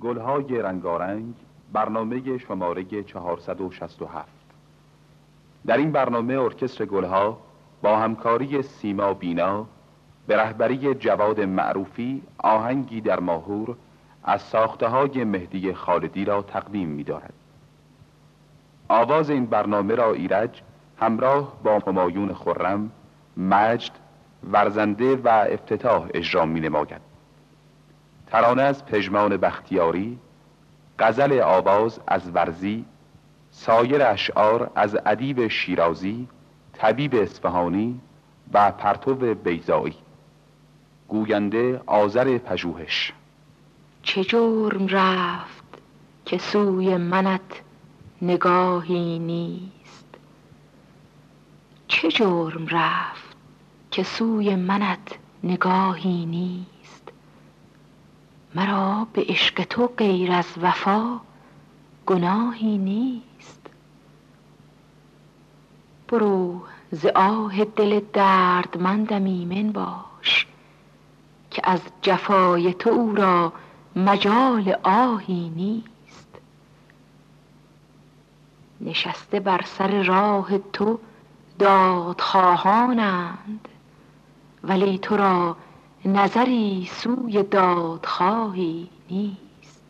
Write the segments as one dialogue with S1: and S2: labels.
S1: گلهای رنگارنگ برنامه شماره 467 در این برنامه ارکستر گلها با همکاری سیما بینا به رهبری جواد معروفی آهنگی در ماهور از ساخته های مهدی خالدی را تقدیم می دارد. آواز این برنامه را ایرج همراه با همایون خرم، مجد، ورزنده و افتتاح اجرا می نماید. ترانه از پژمان بختیاری غزل آواز از ورزی سایر اشعار از ادیب شیرازی طبیب اصفهانی و پرتو بیزایی گوینده آذر پژوهش.
S2: چه جرم رفت که سوی منت نگاهی نیست؟ چه جرم رفت که سوی منت نگاهی نیست؟ مرا به عشق تو غیر از وفا گناهی نیست. برو ز آه دل دردمندم ایمن باش که از جفای تو او را مجال آهی نیست. نشسته بر سر راه تو دادخواهانند ولی تو را نظری سوی دادخواهی نیست.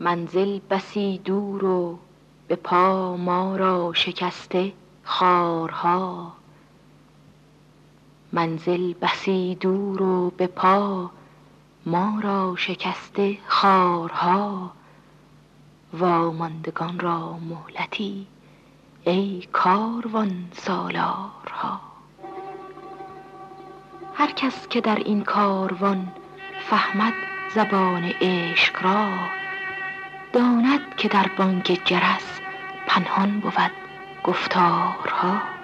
S2: منزل بسی دور و به پا ما را شکسته خارها. منزل بسی دور و به پا ما را شکسته خارها. واماندگان را مهلتی ای کاروان سالارها. هر کس که در این کاروان فهمد زبان عشق را داند که در بانک جرس پنهان بود گفتارها.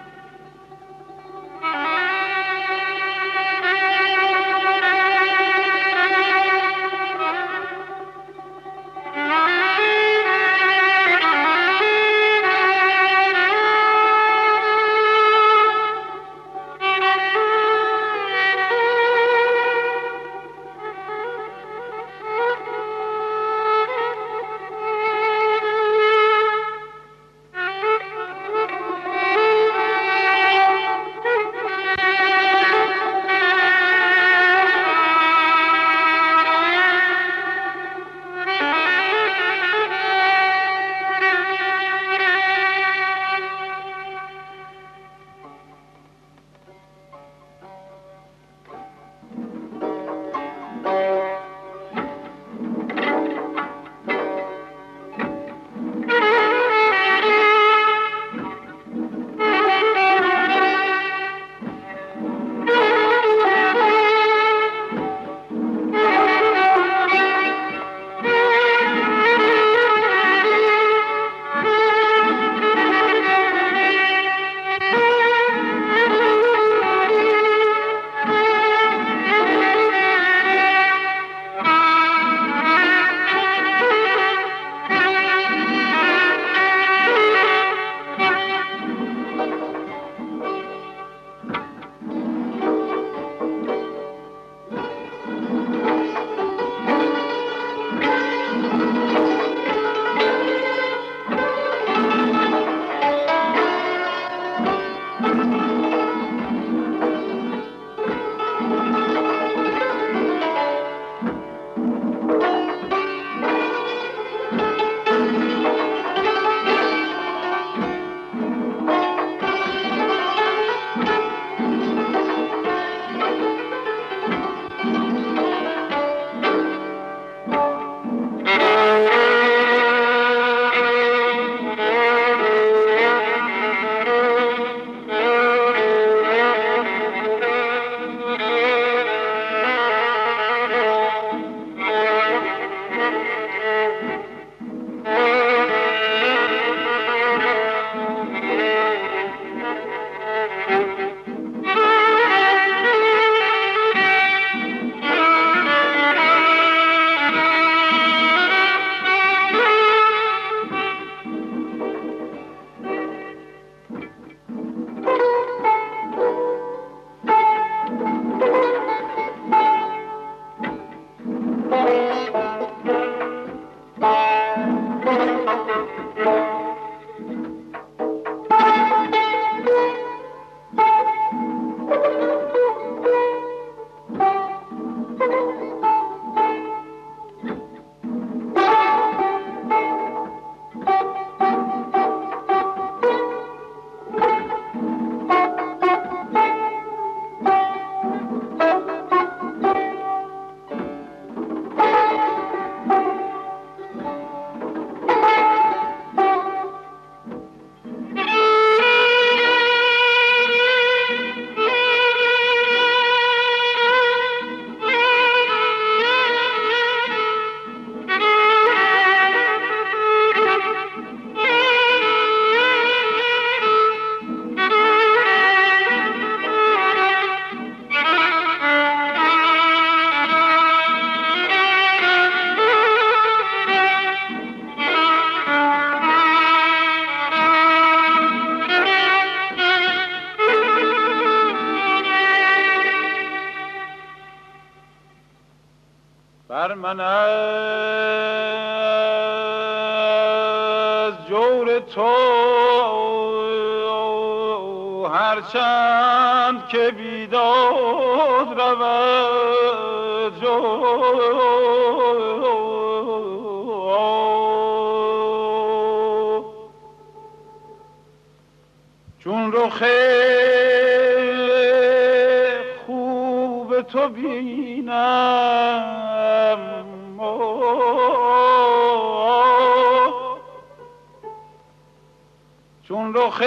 S3: چون رخ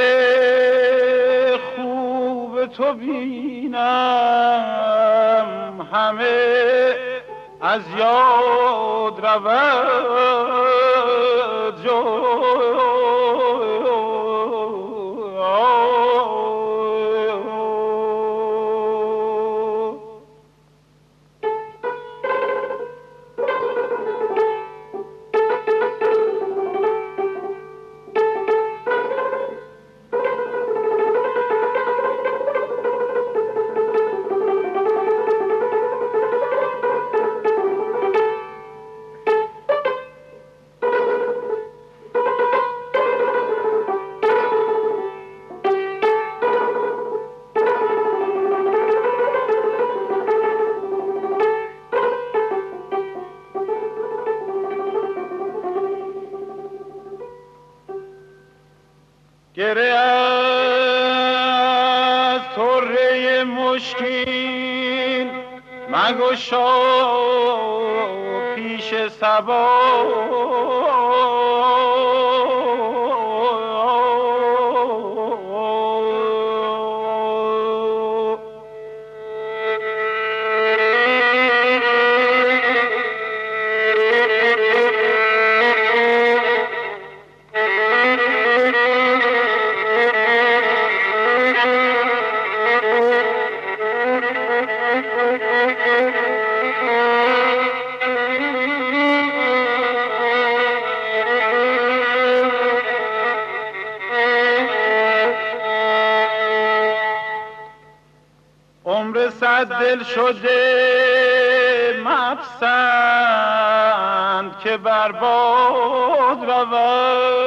S3: خوب تو بینم. همه از یاد رود گره دل شده مپسند که برباد رود.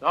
S3: So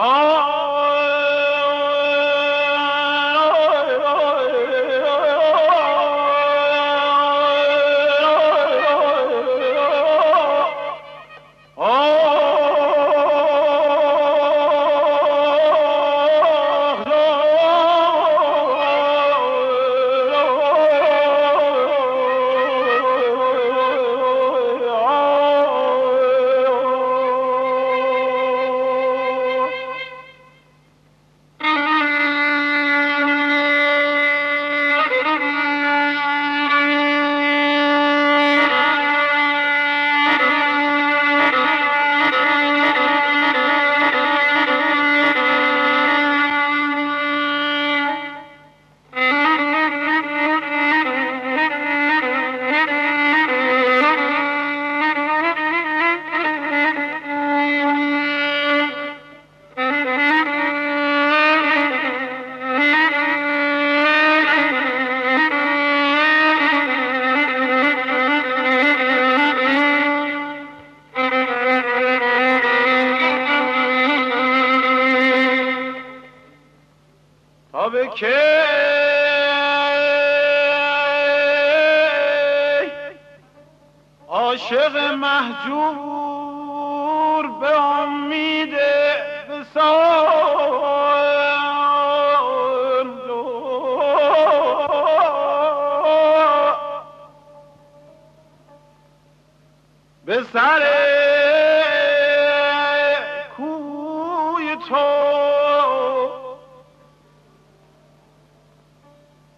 S3: تو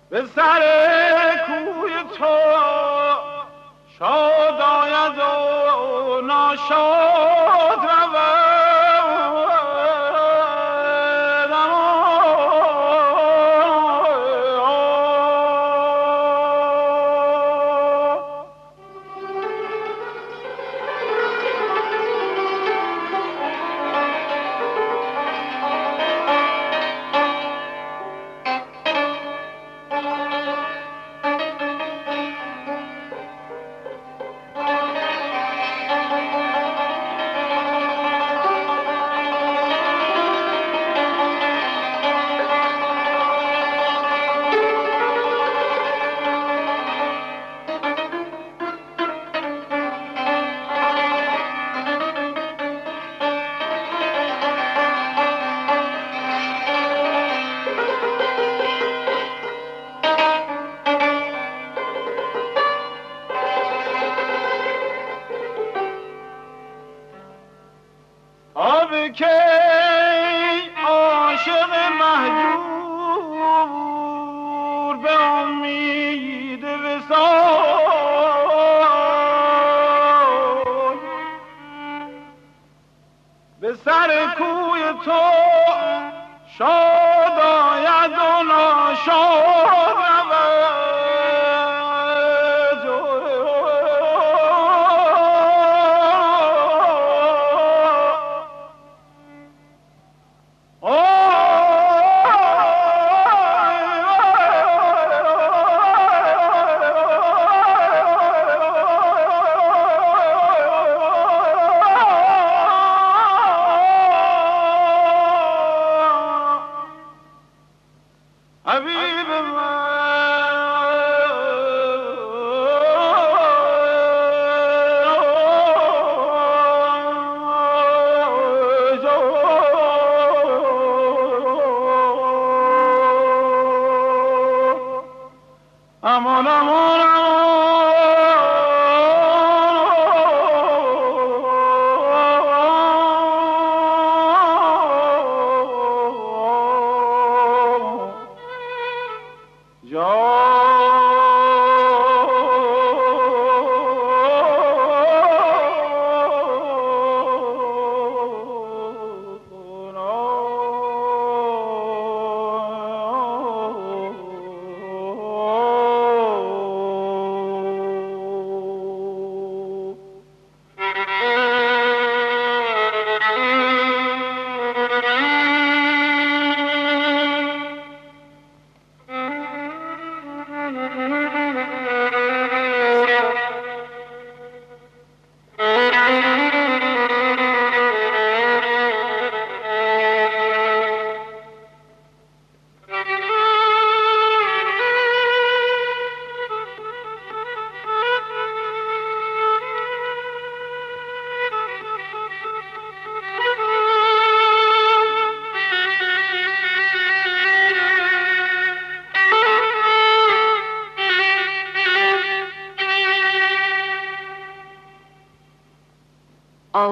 S3: به سر کوی تو شاد آید و ناشاد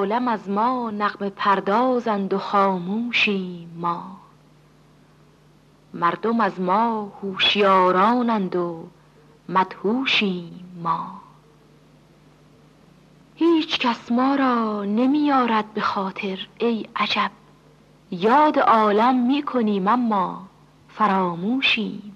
S2: عالم از ما نقم پردازند و خاموشیم ما. مردم از ما هوشیارانند و مدهوشیم ما. هیچ کس ما را نمیارد به خاطر ای عجب. یاد عالم می‌کنیم اما فراموشیم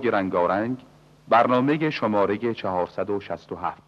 S1: های رنگارنگ برنامه شماره 467